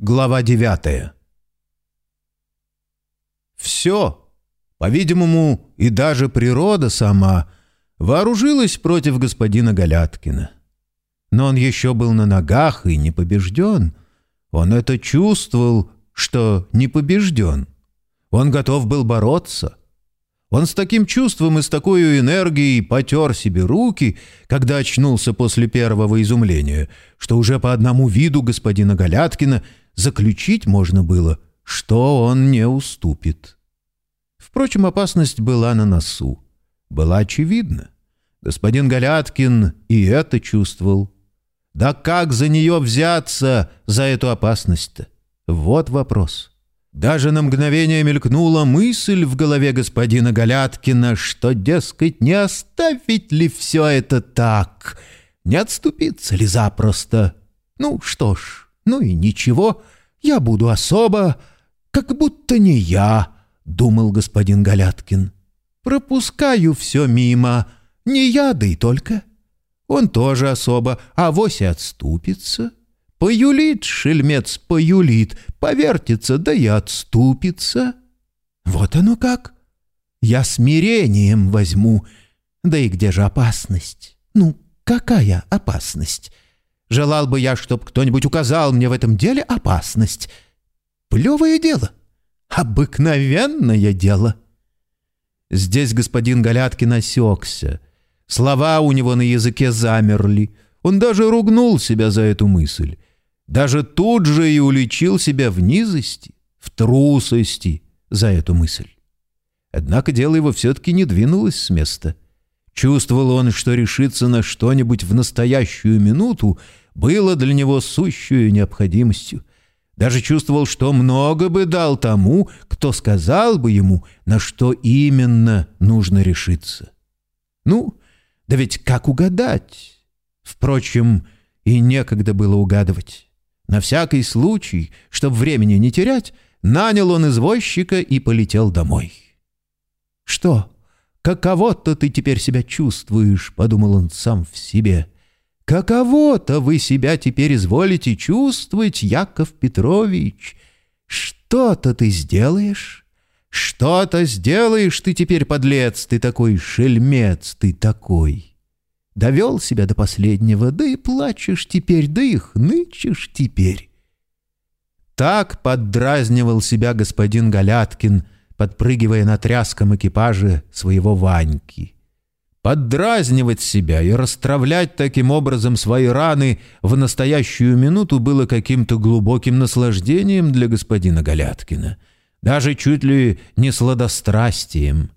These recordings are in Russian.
Глава девятая. Все, по-видимому, и даже природа сама вооружилась против господина Галяткина. Но он еще был на ногах и не побежден. Он это чувствовал, что не побежден. Он готов был бороться. Он с таким чувством и с такой энергией потер себе руки, когда очнулся после первого изумления, что уже по одному виду господина Галяткина – заключить можно было, что он не уступит. Впрочем, опасность была на носу. Была очевидна. Господин Галяткин и это чувствовал. Да как за нее взяться, за эту опасность-то? Вот вопрос. Даже на мгновение мелькнула мысль в голове господина Галяткина, что, дескать, не оставить ли все это так? Не отступиться ли запросто? Ну что ж, ну и ничего, я буду особо, как будто не я, — думал господин Галяткин. Пропускаю все мимо, не я, да и только. Он тоже особо, а вось отступится. Поюлит, шельмец, поюлит, повертится, да и отступится. Вот оно как. Я смирением возьму. Да и где же опасность? Ну, какая опасность? Желал бы я, чтоб кто-нибудь указал мне в этом деле опасность. Плевое дело. Обыкновенное дело. Здесь господин Галяткин осекся. Слова у него на языке замерли. Он даже ругнул себя за эту мысль. Даже тут же и уличил себя в низости, в трусости за эту мысль. Однако дело его все-таки не двинулось с места — Чувствовал он, что решиться на что-нибудь в настоящую минуту было для него сущую необходимостью. Даже чувствовал, что много бы дал тому, кто сказал бы ему, на что именно нужно решиться. Ну, да ведь как угадать? Впрочем, и некогда было угадывать. На всякий случай, чтобы времени не терять, нанял он извозчика и полетел домой. «Что?» «Каково-то ты теперь себя чувствуешь», — подумал он сам в себе. «Каково-то вы себя теперь изволите чувствовать, Яков Петрович? Что-то ты сделаешь? Что-то сделаешь ты теперь, подлец, ты такой шельмец, ты такой. Довел себя до последнего, да и плачешь теперь, да и хнычешь теперь». Так поддразнивал себя господин Галяткин — подпрыгивая на тряском экипаже своего Ваньки. Поддразнивать себя и расстравлять таким образом свои раны в настоящую минуту было каким-то глубоким наслаждением для господина Галяткина, даже чуть ли не сладострастием.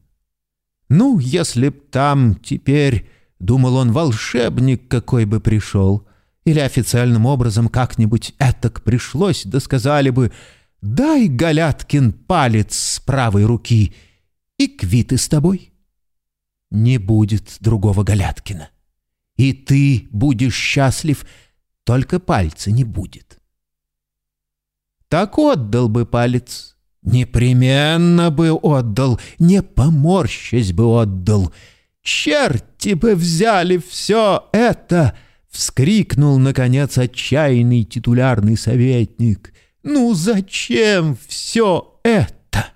«Ну, если б там теперь, — думал он, — волшебник какой бы пришел, или официальным образом как-нибудь этак пришлось, да сказали бы — Дай, Галяткин, палец с правой руки, и квиты с тобой. Не будет другого Галяткина. И ты будешь счастлив, только пальца не будет. Так отдал бы палец, непременно бы отдал, не поморщась бы отдал. Черти бы взяли все это! — вскрикнул, наконец, отчаянный титулярный советник. Ну зачем все это?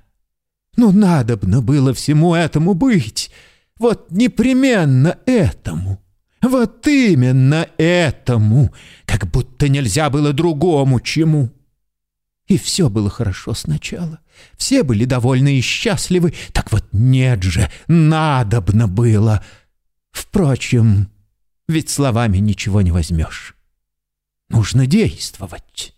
Ну надобно было всему этому быть. Вот непременно этому. Вот именно этому. Как будто нельзя было другому чему. И все было хорошо сначала. Все были довольны и счастливы. Так вот нет же, надобно было. Впрочем, ведь словами ничего не возьмешь. Нужно действовать.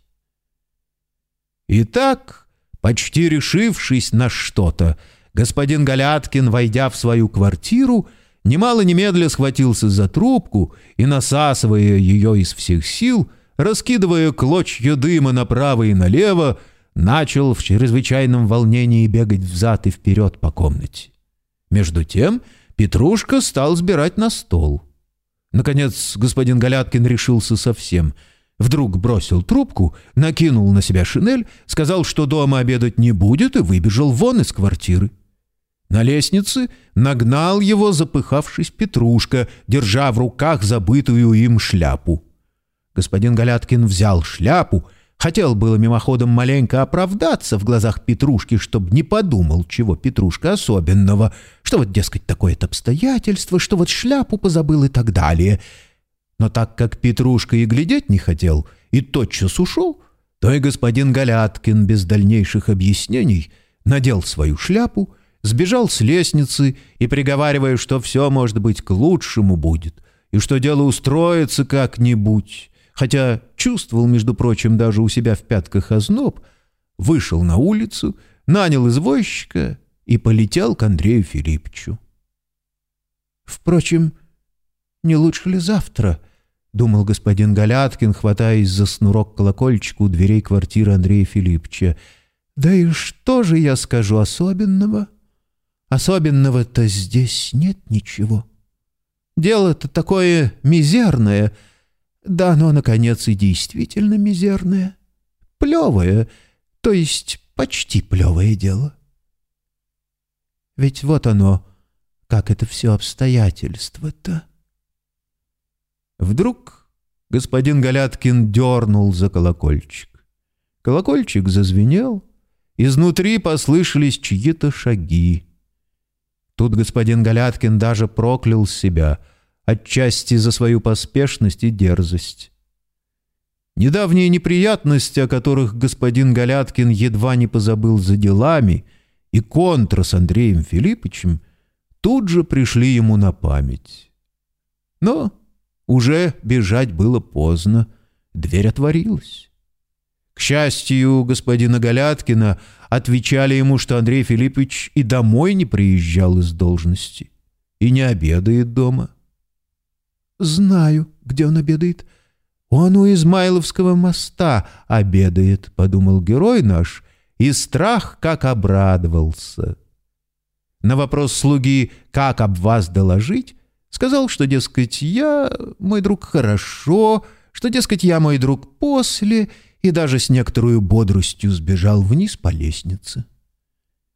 Итак, почти решившись на что-то, господин Галяткин, войдя в свою квартиру, немало немедля схватился за трубку и, насасывая ее из всех сил, раскидывая клочья дыма направо и налево, начал в чрезвычайном волнении бегать взад и вперед по комнате. Между тем Петрушка стал сбирать на стол. Наконец господин Галяткин решился совсем — Вдруг бросил трубку, накинул на себя шинель, сказал, что дома обедать не будет, и выбежал вон из квартиры. На лестнице нагнал его, запыхавшись, Петрушка, держа в руках забытую им шляпу. Господин Галяткин взял шляпу, Хотел было мимоходом маленько оправдаться в глазах Петрушки, чтобы не подумал, чего Петрушка особенного, что вот, дескать, такое-то обстоятельство, что вот шляпу позабыл и так далее. Но так как Петрушка и глядеть не хотел, и тотчас ушел, то и господин Галяткин без дальнейших объяснений надел свою шляпу, сбежал с лестницы и, приговаривая, что все, может быть, к лучшему будет, и что дело устроится как-нибудь, хотя чувствовал, между прочим, даже у себя в пятках озноб, вышел на улицу, нанял извозчика и полетел к Андрею Филипповичу. «Впрочем, не лучше ли завтра?» — думал господин Галяткин, хватаясь за снурок колокольчика у дверей квартиры Андрея Филипповича. «Да и что же я скажу особенного? Особенного-то здесь нет ничего. Дело-то такое мизерное — да оно, наконец, и действительно мизерное. Плевое, то есть почти плевое дело. Ведь вот оно, как это все обстоятельство-то. Вдруг господин Галяткин дернул за колокольчик. Колокольчик зазвенел, изнутри послышались чьи-то шаги. Тут господин Галяткин даже проклял себя — отчасти за свою поспешность и дерзость. Недавние неприятности, о которых господин Галяткин едва не позабыл за делами, и контра с Андреем Филипповичем тут же пришли ему на память. Но уже бежать было поздно, дверь отворилась. К счастью, господина Галяткина отвечали ему, что Андрей Филиппович и домой не приезжал из должности и не обедает дома. «Знаю, где он обедает. Он у Измайловского моста обедает», — подумал герой наш, и страх как обрадовался. На вопрос слуги «Как об вас доложить?» Сказал, что, дескать, я, мой друг, хорошо, что, дескать, я, мой друг, после, и даже с некоторой бодростью сбежал вниз по лестнице.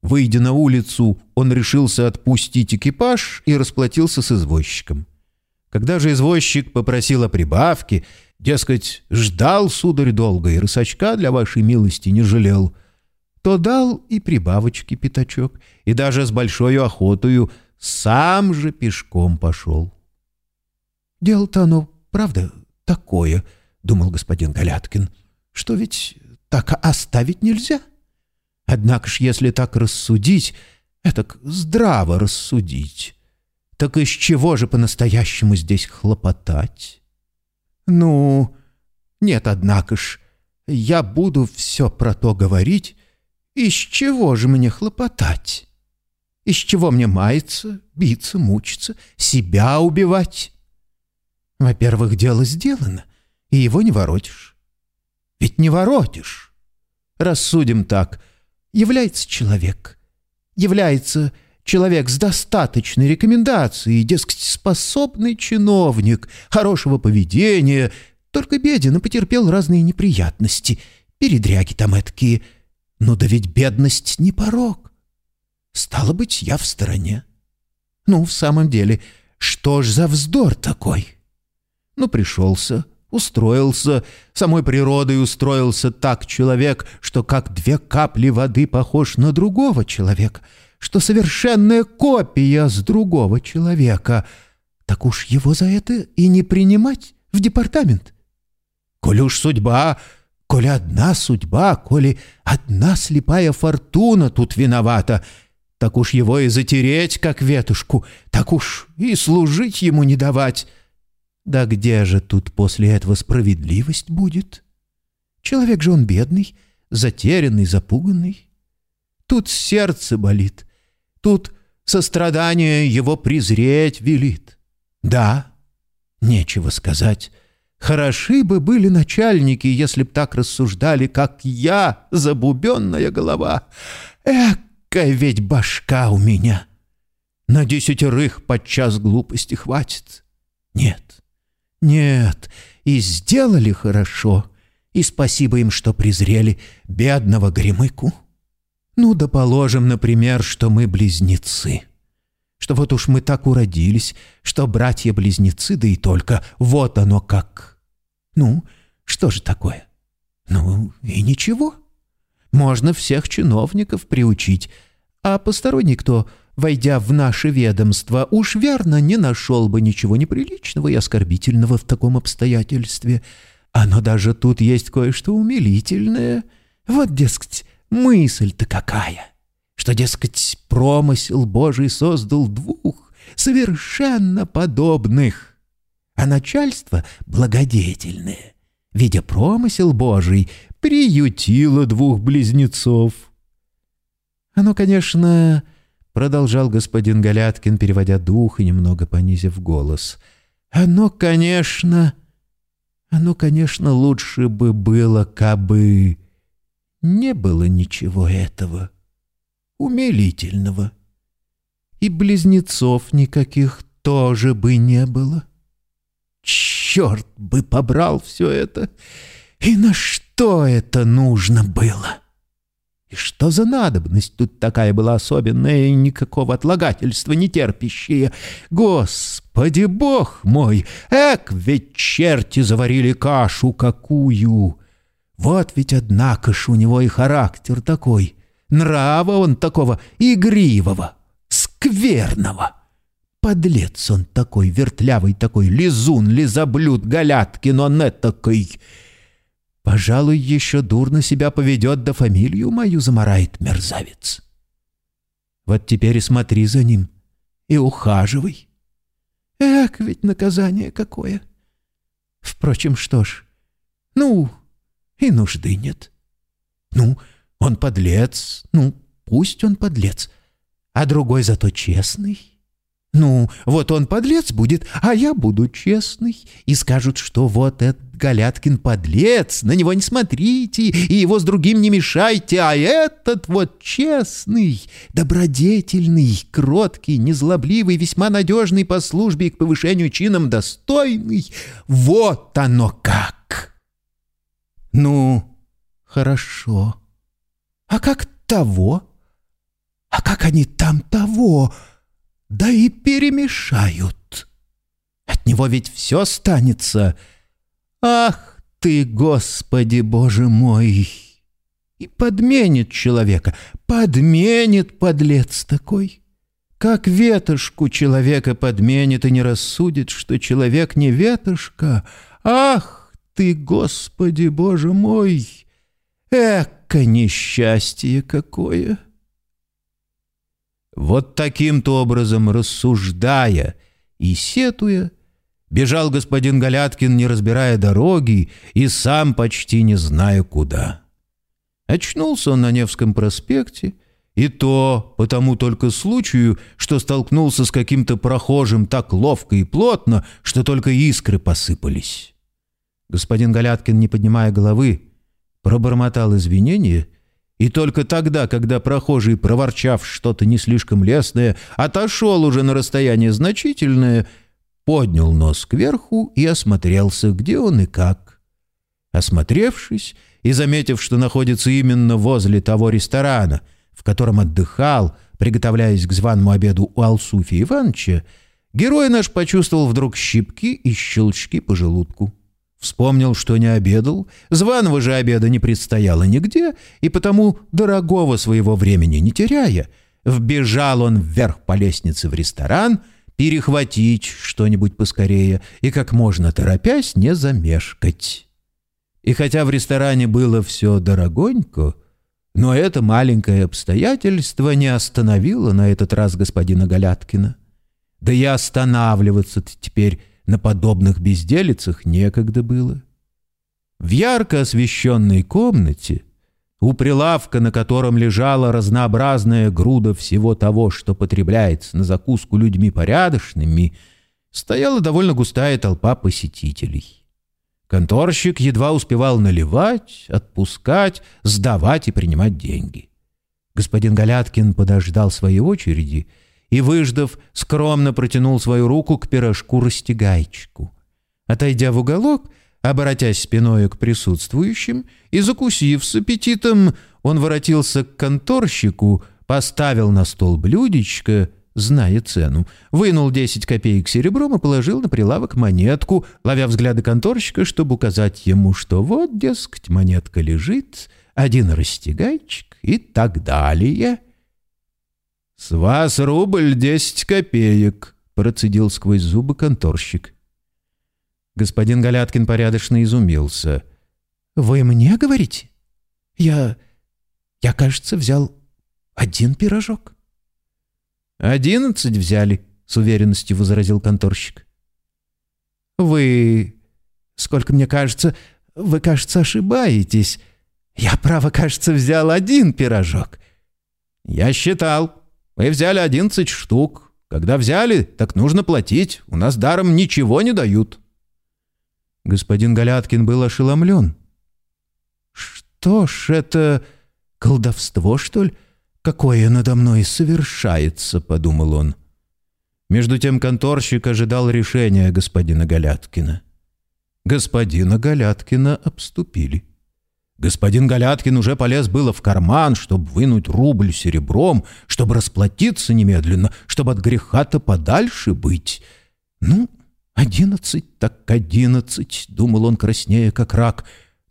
Выйдя на улицу, он решился отпустить экипаж и расплатился с извозчиком. Когда же извозчик попросил о прибавке, дескать, ждал, сударь, долго, и рысачка для вашей милости не жалел, то дал и прибавочки пятачок, и даже с большой охотою сам же пешком пошел. «Дело-то оно, правда, такое», — думал господин Галяткин, — «что ведь так оставить нельзя. Однако ж, если так рассудить, это здраво рассудить». Так из чего же по-настоящему здесь хлопотать? Ну, нет, однако ж, я буду все про то говорить. Из чего же мне хлопотать? Из чего мне маяться, биться, мучиться, себя убивать? Во-первых, дело сделано, и его не воротишь. Ведь не воротишь. Рассудим так. Является человек. Является человек с достаточной рекомендацией, дескать, способный чиновник, хорошего поведения, только беден и потерпел разные неприятности, передряги там эткие. Но да ведь бедность не порог. Стало быть, я в стороне. Ну, в самом деле, что ж за вздор такой? Ну, пришелся, устроился, самой природой устроился так человек, что как две капли воды похож на другого человека — что совершенная копия с другого человека. Так уж его за это и не принимать в департамент. Коли уж судьба, коли одна судьба, коли одна слепая фортуна тут виновата, так уж его и затереть, как ветушку, так уж и служить ему не давать. Да где же тут после этого справедливость будет? Человек же он бедный, затерянный, запуганный. Тут сердце болит, Тут сострадание его презреть велит. Да, нечего сказать. Хороши бы были начальники, если б так рассуждали, как я, забубенная голова. Эка ведь башка у меня. На десятерых подчас глупости хватит. Нет, нет, и сделали хорошо, и спасибо им, что презрели бедного гремыку. Ну да положим, например, что мы близнецы. Что вот уж мы так уродились, что братья-близнецы, да и только, вот оно как. Ну, что же такое? Ну, и ничего. Можно всех чиновников приучить, а посторонний кто, войдя в наше ведомство, уж верно не нашел бы ничего неприличного и оскорбительного в таком обстоятельстве. Оно даже тут есть кое-что умилительное. Вот, дескать, мысль-то какая, что, дескать, промысел Божий создал двух совершенно подобных, а начальство благодетельное, видя промысел Божий, приютило двух близнецов. Оно, конечно, продолжал господин Галяткин, переводя дух и немного понизив голос. Оно, конечно, оно, конечно, лучше бы было, кабы не было ничего этого умилительного. И близнецов никаких тоже бы не было. Черт бы побрал все это! И на что это нужно было? И что за надобность тут такая была особенная и никакого отлагательства не терпящая? Господи, бог мой! Эк, ведь черти заварили кашу какую! Вот ведь, однако ж, у него и характер такой. Нрава он такого игривого, скверного. Подлец он такой, вертлявый такой, лизун, лизоблюд, Галяткин он этакой. Пожалуй, еще дурно себя поведет, да фамилию мою замарает мерзавец. Вот теперь и смотри за ним, и ухаживай. Эх, ведь наказание какое! Впрочем, что ж, ну, и нужды нет. Ну, он подлец, ну, пусть он подлец, а другой зато честный. Ну, вот он подлец будет, а я буду честный. И скажут, что вот этот Галяткин подлец, на него не смотрите и его с другим не мешайте, а этот вот честный, добродетельный, кроткий, незлобливый, весьма надежный по службе и к повышению чинам достойный. Вот оно как! Ну, хорошо. А как того? А как они там того? да и перемешают. От него ведь все останется. Ах ты, Господи Боже мой! И подменит человека, подменит подлец такой. Как ветошку человека подменит и не рассудит, что человек не ветошка. Ах ты, Господи Боже мой! Эка несчастье какое! Вот таким-то образом рассуждая и сетуя, бежал господин Галяткин, не разбирая дороги и сам почти не зная куда. Очнулся он на Невском проспекте, и то по тому только случаю, что столкнулся с каким-то прохожим так ловко и плотно, что только искры посыпались. Господин Галяткин, не поднимая головы, пробормотал извинения — и только тогда, когда прохожий, проворчав что-то не слишком лестное, отошел уже на расстояние значительное, поднял нос кверху и осмотрелся, где он и как. Осмотревшись и заметив, что находится именно возле того ресторана, в котором отдыхал, приготовляясь к званому обеду у Алсуфи Ивановича, герой наш почувствовал вдруг щипки и щелчки по желудку. Вспомнил, что не обедал, званого же обеда не предстояло нигде, и потому, дорогого своего времени не теряя, вбежал он вверх по лестнице в ресторан, перехватить что-нибудь поскорее и как можно торопясь не замешкать. И хотя в ресторане было все дорогонько, но это маленькое обстоятельство не остановило на этот раз господина Галяткина. Да и останавливаться теперь на подобных безделицах некогда было. В ярко освещенной комнате, у прилавка, на котором лежала разнообразная груда всего того, что потребляется на закуску людьми порядочными, стояла довольно густая толпа посетителей. Конторщик едва успевал наливать, отпускать, сдавать и принимать деньги. Господин Галяткин подождал своей очереди — и, выждав, скромно протянул свою руку к пирожку-растягайчику. Отойдя в уголок, обратясь спиною к присутствующим и закусив с аппетитом, он воротился к конторщику, поставил на стол блюдечко зная цену, вынул 10 копеек серебром и положил на прилавок монетку, ловя взгляды конторщика, чтобы указать ему, что вот, дескать, монетка лежит, один растягайчик и так далее. «С вас рубль десять копеек», — процедил сквозь зубы конторщик. Господин Галяткин порядочно изумился. «Вы мне говорите? Я... я, кажется, взял один пирожок». «Одиннадцать взяли», — с уверенностью возразил конторщик. «Вы... сколько мне кажется... вы, кажется, ошибаетесь. Я, право, кажется, взял один пирожок». «Я считал. Вы взяли одиннадцать штук. Когда взяли, так нужно платить. У нас даром ничего не дают». Господин Галяткин был ошеломлен. «Что ж это... колдовство, что ли?» «Какое надо мной совершается», — подумал он. Между тем конторщик ожидал решения господина Галяткина. Господина Галяткина обступили. Господин Галяткин уже полез было в карман, чтобы вынуть рубль серебром, чтобы расплатиться немедленно, чтобы от греха-то подальше быть. «Ну, одиннадцать так одиннадцать», — думал он краснее, как рак.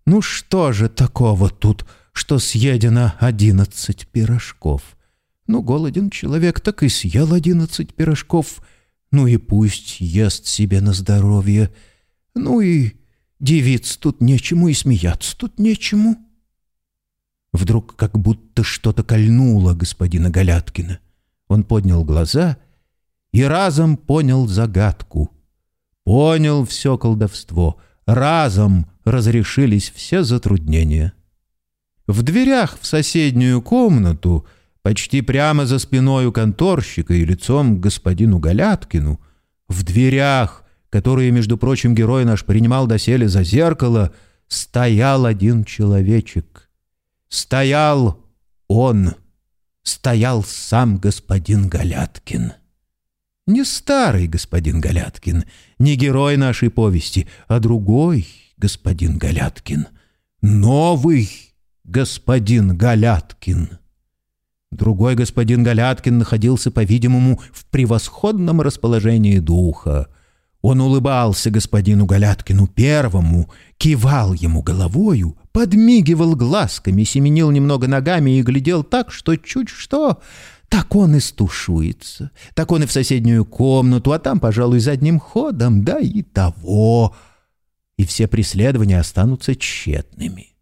«Ну что же такого тут?» что съедено одиннадцать пирожков. Ну, голоден человек, так и съел одиннадцать пирожков. Ну и пусть ест себе на здоровье. Ну и девиц тут нечему и смеяться тут нечему. Вдруг как будто что-то кольнуло господина Галяткина. Он поднял глаза и разом понял загадку. Понял все колдовство. Разом разрешились все затруднения. В дверях в соседнюю комнату, почти прямо за спиной у конторщика и лицом к господину Галяткину, в дверях, которые, между прочим, герой наш принимал доселе за зеркало, стоял один человечек. Стоял он, стоял сам господин Галяткин. Не старый господин Галяткин, не герой нашей повести, а другой господин Галяткин, новый господин Галяткин. Другой господин Галяткин находился, по-видимому, в превосходном расположении духа. Он улыбался господину Галяткину первому, кивал ему головою, подмигивал глазками, семенил немного ногами и глядел так, что чуть что... Так он и стушуется, так он и в соседнюю комнату, а там, пожалуй, задним ходом, да и того. И все преследования останутся тщетными.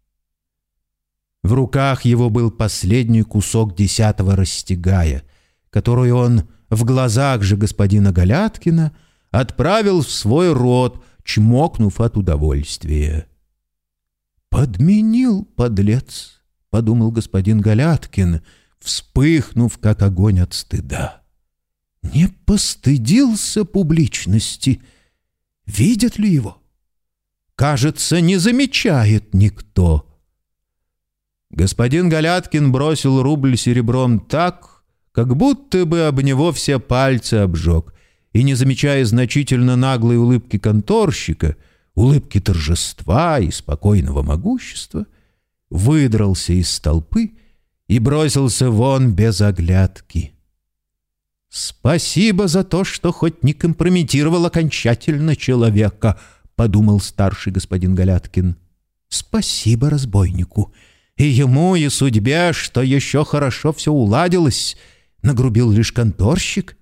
В руках его был последний кусок десятого растягая, который он в глазах же господина Галяткина отправил в свой рот, чмокнув от удовольствия. «Подменил, подлец!» — подумал господин Галяткин, вспыхнув, как огонь от стыда. «Не постыдился публичности. Видят ли его? Кажется, не замечает никто». Господин Галяткин бросил рубль серебром так, как будто бы об него все пальцы обжег, и, не замечая значительно наглой улыбки конторщика, улыбки торжества и спокойного могущества, выдрался из толпы и бросился вон без оглядки. «Спасибо за то, что хоть не компрометировал окончательно человека», — подумал старший господин Галяткин. «Спасибо разбойнику». И ему, и судьбе, что еще хорошо все уладилось, нагрубил лишь конторщик.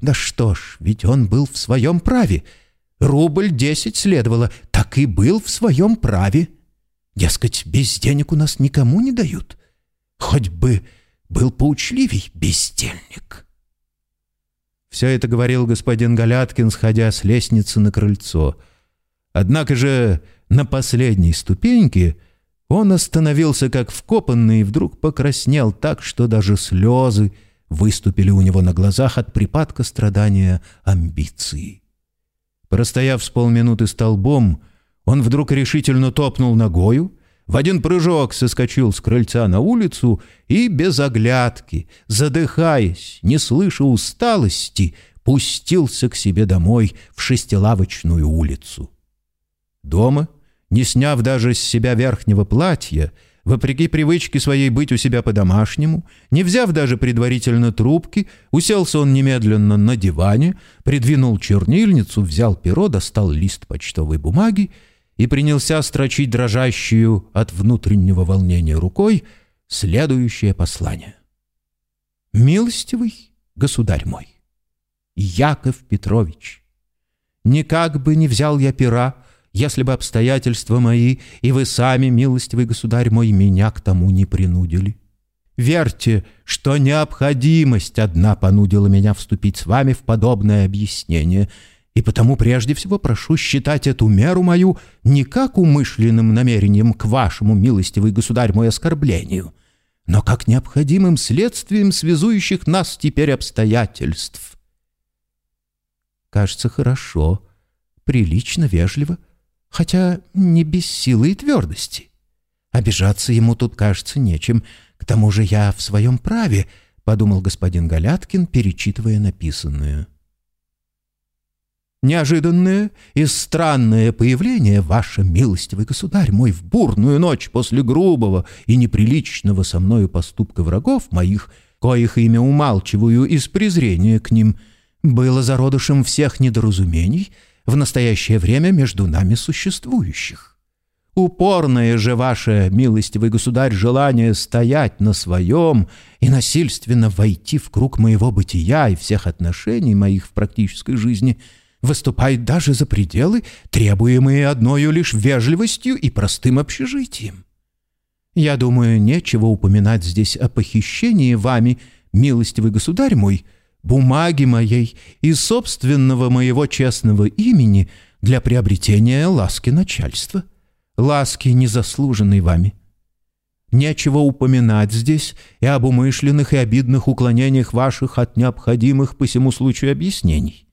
Да что ж, ведь он был в своем праве. Рубль десять следовало, так и был в своем праве. Дескать, без денег у нас никому не дают. Хоть бы был поучливей бездельник. Все это говорил господин Галяткин, сходя с лестницы на крыльцо. Однако же на последней ступеньке — он остановился как вкопанный и вдруг покраснел так, что даже слезы выступили у него на глазах от припадка страдания амбиции. Простояв с полминуты столбом, он вдруг решительно топнул ногою, в один прыжок соскочил с крыльца на улицу и без оглядки, задыхаясь, не слыша усталости, пустился к себе домой в шестилавочную улицу. Дома — не сняв даже с себя верхнего платья, вопреки привычке своей быть у себя по-домашнему, не взяв даже предварительно трубки, уселся он немедленно на диване, придвинул чернильницу, взял перо, достал лист почтовой бумаги и принялся строчить дрожащую от внутреннего волнения рукой следующее послание. «Милостивый государь мой, Яков Петрович, никак бы не взял я пера, если бы обстоятельства мои и вы сами, милостивый государь мой, меня к тому не принудили. Верьте, что необходимость одна понудила меня вступить с вами в подобное объяснение, и потому прежде всего прошу считать эту меру мою не как умышленным намерением к вашему, милостивый государь мой, оскорблению, но как необходимым следствием связующих нас теперь обстоятельств. Кажется, хорошо, прилично, вежливо — хотя не без силы и твердости. Обижаться ему тут, кажется, нечем. К тому же я в своем праве, — подумал господин Галяткин, перечитывая написанное. Неожиданное и странное появление, ваше милостивый государь мой, в бурную ночь после грубого и неприличного со мною поступка врагов моих, коих имя умалчиваю из презрения к ним, было зародышем всех недоразумений — в настоящее время между нами существующих. Упорное же ваше, милостивый государь, желание стоять на своем и насильственно войти в круг моего бытия и всех отношений моих в практической жизни выступает даже за пределы, требуемые одною лишь вежливостью и простым общежитием. Я думаю, нечего упоминать здесь о похищении вами, милостивый государь мой, бумаги моей и собственного моего честного имени для приобретения ласки начальства, ласки, незаслуженной вами. Нечего упоминать здесь и об умышленных и обидных уклонениях ваших от необходимых по всему случаю объяснений.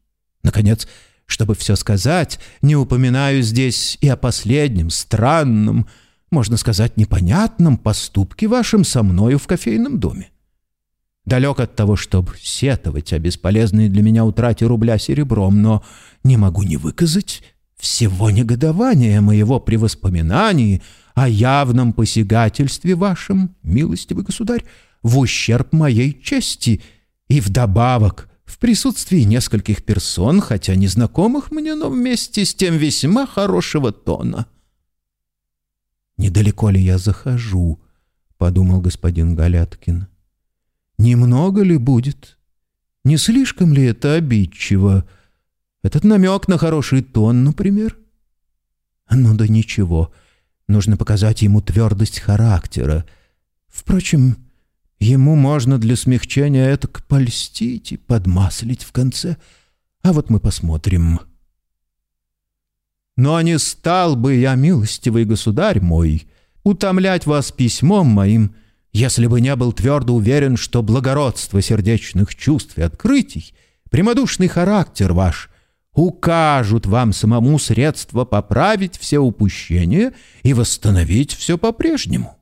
Наконец, чтобы все сказать, не упоминаю здесь и о последнем, странном, можно сказать, непонятном поступке вашем со мною в кофейном доме. Далек от того, чтобы сетовать о бесполезной для меня утрате рубля серебром, но не могу не выказать всего негодования моего при воспоминании о явном посягательстве вашем, милостивый государь, в ущерб моей чести и вдобавок в присутствии нескольких персон, хотя незнакомых мне, но вместе с тем весьма хорошего тона. «Недалеко ли я захожу?» — подумал господин Галяткин. Немного ли будет? Не слишком ли это обидчиво? Этот намек на хороший тон, например? Ну да ничего. Нужно показать ему твердость характера. Впрочем, ему можно для смягчения это польстить и подмаслить в конце. А вот мы посмотрим. Но не стал бы я, милостивый государь мой, утомлять вас письмом моим, если бы не был твердо уверен, что благородство сердечных чувств и открытий, прямодушный характер ваш укажут вам самому средства поправить все упущения и восстановить все по-прежнему.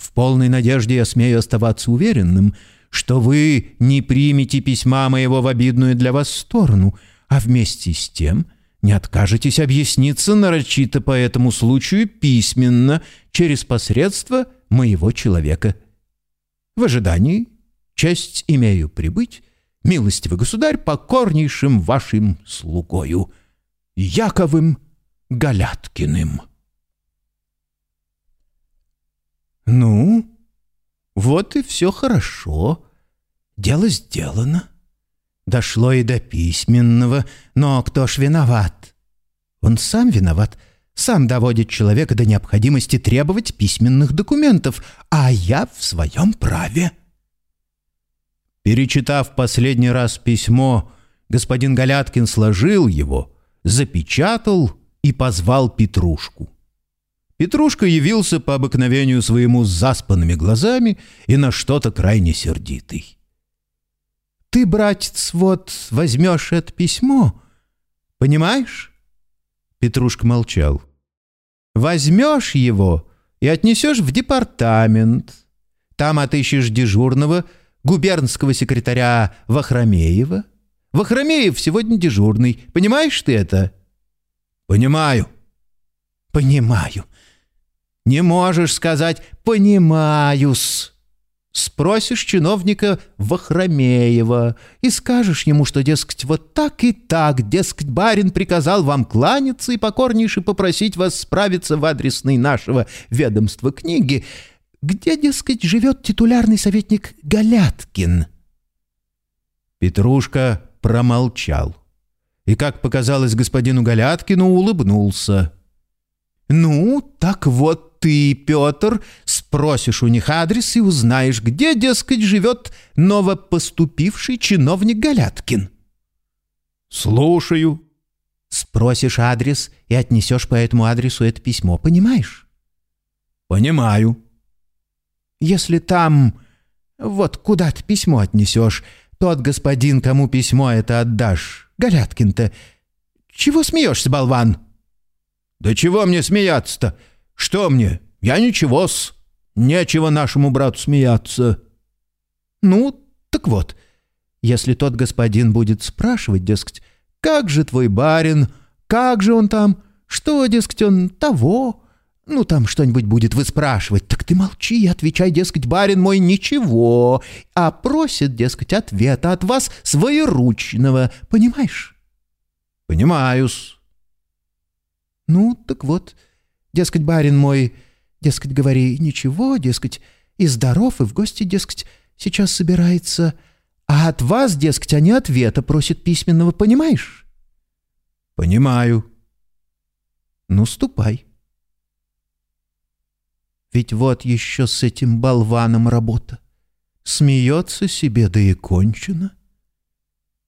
В полной надежде я смею оставаться уверенным, что вы не примете письма моего в обидную для вас сторону, а вместе с тем не откажетесь объясниться нарочито по этому случаю письменно через посредство – моего человека. В ожидании честь имею прибыть, милостивый государь, покорнейшим вашим слугою, Яковым Галяткиным. Ну, вот и все хорошо. Дело сделано. Дошло и до письменного, но кто ж виноват? Он сам виноват — сам доводит человека до необходимости требовать письменных документов, а я в своем праве». Перечитав последний раз письмо, господин Галяткин сложил его, запечатал и позвал Петрушку. Петрушка явился по обыкновению своему с заспанными глазами и на что-то крайне сердитый. «Ты, братец, вот возьмешь это письмо, понимаешь?» Петрушка молчал. Возьмешь его и отнесешь в департамент. Там отыщешь дежурного губернского секретаря Вахромеева. Вахромеев сегодня дежурный. Понимаешь ты это? Понимаю. Понимаю. Не можешь сказать «понимаю-с». Спросишь чиновника Вахромеева и скажешь ему, что, дескать, вот так и так, дескать, барин приказал вам кланяться и покорнейше попросить вас справиться в адресной нашего ведомства книги, где, дескать, живет титулярный советник Галяткин. Петрушка промолчал и, как показалось господину Галяткину, улыбнулся. «Ну, так вот ты, Петр, спросишь у них адрес и узнаешь, где, дескать, живет новопоступивший чиновник Галяткин». «Слушаю». «Спросишь адрес и отнесешь по этому адресу это письмо, понимаешь?» «Понимаю». «Если там... Вот куда ты письмо отнесешь, тот господин, кому письмо это отдашь, Галяткин-то... Чего смеешься, болван?» «Да чего мне смеяться-то? Что мне? Я ничего-с. Нечего нашему брату смеяться». «Ну, так вот, если тот господин будет спрашивать, дескать, как же твой барин, как же он там, что, дескать, он того, ну, там что-нибудь будет выспрашивать, так ты молчи и отвечай, дескать, барин мой, ничего, а просит, дескать, ответа от вас своеручного, понимаешь?» «Понимаю-с». «Ну, так вот, дескать, барин мой, дескать, говори, ничего, дескать, и здоров, и в гости, дескать, сейчас собирается, а от вас, дескать, они ответа просят письменного, понимаешь?» «Понимаю». «Ну, ступай». Ведь вот еще с этим болваном работа. Смеется себе, да и кончено.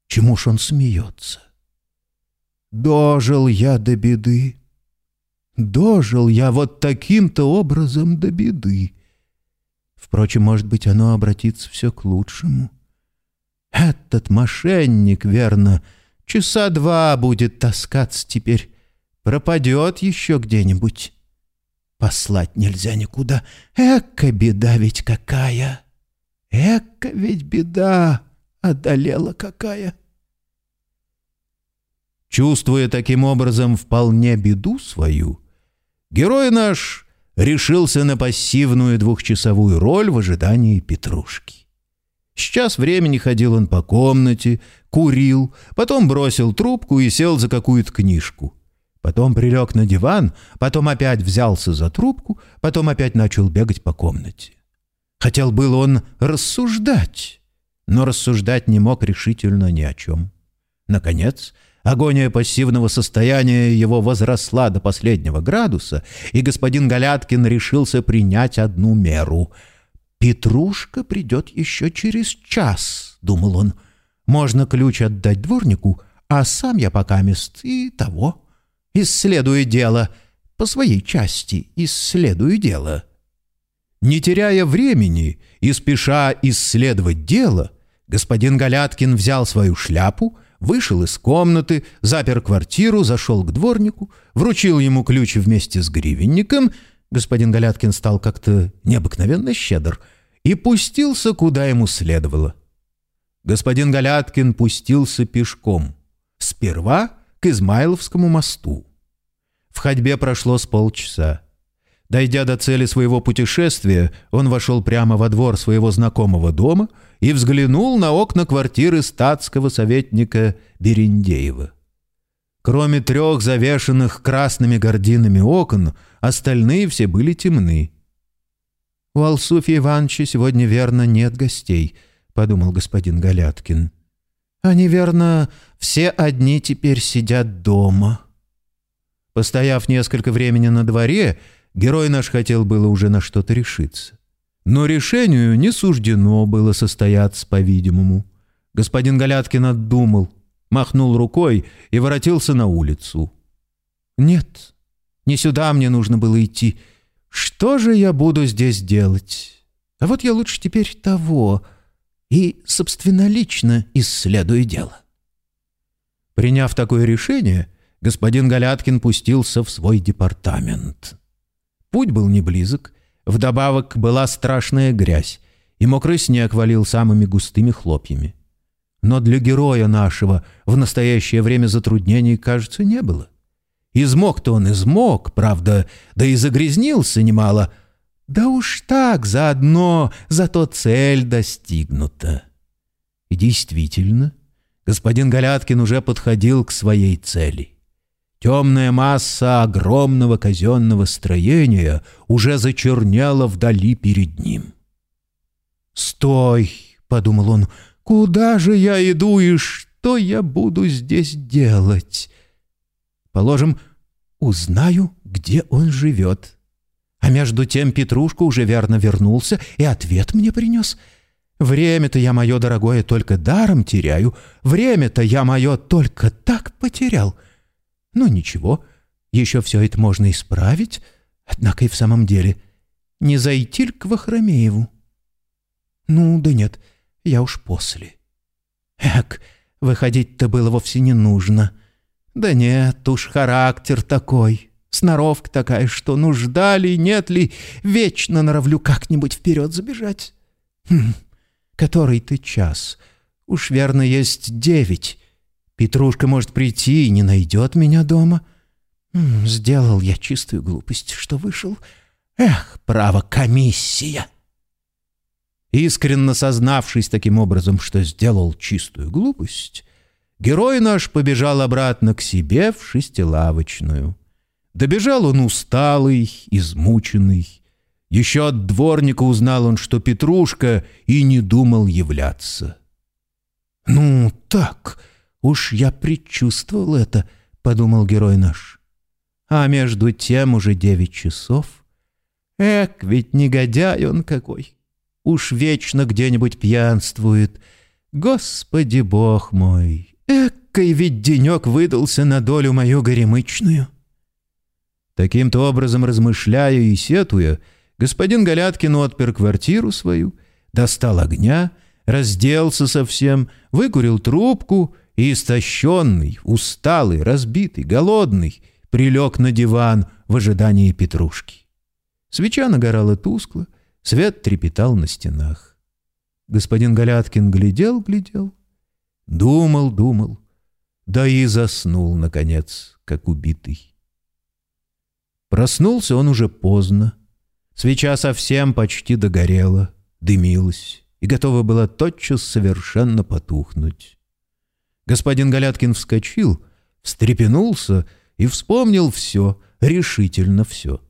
Чему ж он смеется? Дожил я до беды. Дожил я вот таким-то образом до беды. Впрочем, может быть, оно обратится все к лучшему. Этот мошенник, верно, часа два будет таскаться теперь. Пропадет еще где-нибудь. Послать нельзя никуда. Эка беда ведь какая! Эка ведь беда одолела какая!» Чувствуя таким образом вполне беду свою, герой наш решился на пассивную двухчасовую роль в ожидании Петрушки. Сейчас времени ходил он по комнате, курил, потом бросил трубку и сел за какую-то книжку. Потом прилег на диван, потом опять взялся за трубку, потом опять начал бегать по комнате. Хотел был он рассуждать, но рассуждать не мог решительно ни о чем. Наконец, Агония пассивного состояния его возросла до последнего градуса, и господин Галяткин решился принять одну меру. «Петрушка придет еще через час», — думал он. «Можно ключ отдать дворнику, а сам я пока мест и того. Исследую дело. По своей части исследую дело». Не теряя времени и спеша исследовать дело, господин Галяткин взял свою шляпу — вышел из комнаты, запер квартиру, зашел к дворнику, вручил ему ключ вместе с гривенником, господин Галяткин стал как-то необыкновенно щедр, и пустился, куда ему следовало. Господин Галяткин пустился пешком. Сперва к Измайловскому мосту. В ходьбе прошло с полчаса. Дойдя до цели своего путешествия, он вошел прямо во двор своего знакомого дома — и взглянул на окна квартиры статского советника Берендеева. Кроме трех завешенных красными гординами окон, остальные все были темны. «У Алсуфья Ивановича сегодня, верно, нет гостей», — подумал господин Галяткин. «Они, верно, все одни теперь сидят дома». Постояв несколько времени на дворе, герой наш хотел было уже на что-то решиться. Но решению не суждено было состояться, по-видимому. Господин Галяткин отдумал, махнул рукой и воротился на улицу. «Нет, не сюда мне нужно было идти. Что же я буду здесь делать? А вот я лучше теперь того и собственнолично исследую дело». Приняв такое решение, господин Галяткин пустился в свой департамент. Путь был не близок, Вдобавок была страшная грязь, и мокрый снег валил самыми густыми хлопьями. Но для героя нашего в настоящее время затруднений, кажется, не было. Измог-то он измог, правда, да и загрязнился немало. Да уж так, заодно, зато цель достигнута. И действительно, господин Галяткин уже подходил к своей цели. Темная масса огромного казенного строения уже зачерняла вдали перед ним. «Стой!» — подумал он. «Куда же я иду и что я буду здесь делать?» Положим, узнаю, где он живет. А между тем Петрушка уже верно вернулся и ответ мне принес. Время-то я мое дорогое только даром теряю, время-то я мое только так потерял. Ну ничего, еще все это можно исправить, однако и в самом деле не зайти ли к Вахромееву? Ну да нет, я уж после. Эк, выходить-то было вовсе не нужно. — да нет уж, характер такой, сноровка такая, что нужда ли, нет ли, вечно норовлю как-нибудь вперед забежать. Хм, который ты час? Уж верно есть девять. Петрушка может прийти и не найдет меня дома. Сделал я чистую глупость, что вышел. Эх, право, комиссия!» Искренно сознавшись таким образом, что сделал чистую глупость, Герой наш побежал обратно к себе в шестилавочную. Добежал он усталый, измученный. Еще от дворника узнал он, что Петрушка и не думал являться. «Ну, так, уж я предчувствовал это», — подумал герой наш. А между тем уже девять часов. Эк, ведь негодяй он какой! Уж вечно где-нибудь пьянствует. Господи бог мой! Экой ведь денек выдался на долю мою горемычную. Таким-то образом, размышляя и сетуя, господин Галяткин отпер квартиру свою, достал огня, разделся совсем, выкурил трубку и, истощенный, усталый, разбитый, голодный, прилег на диван в ожидании петрушки. Свеча нагорала тускло, свет трепетал на стенах. Господин Галяткин глядел-глядел — Думал, думал, да и заснул, наконец, как убитый. Проснулся он уже поздно. Свеча совсем почти догорела, дымилась и готова была тотчас совершенно потухнуть. Господин Галяткин вскочил, встрепенулся и вспомнил все, решительно все.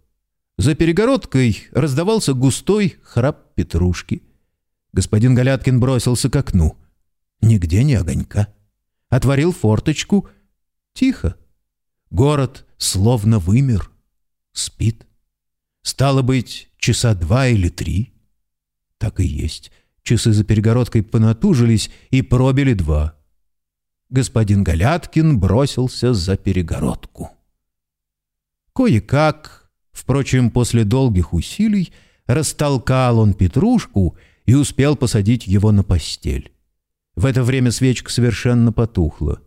За перегородкой раздавался густой храп Петрушки. Господин Галяткин бросился к окну — Нигде ни огонька. Отворил форточку. Тихо. Город словно вымер. Спит. Стало быть, часа два или три. Так и есть. Часы за перегородкой понатужились и пробили два. Господин Галяткин бросился за перегородку. Кое-как, впрочем, после долгих усилий, растолкал он Петрушку и успел посадить его на постель. В это время свечка совершенно потухла.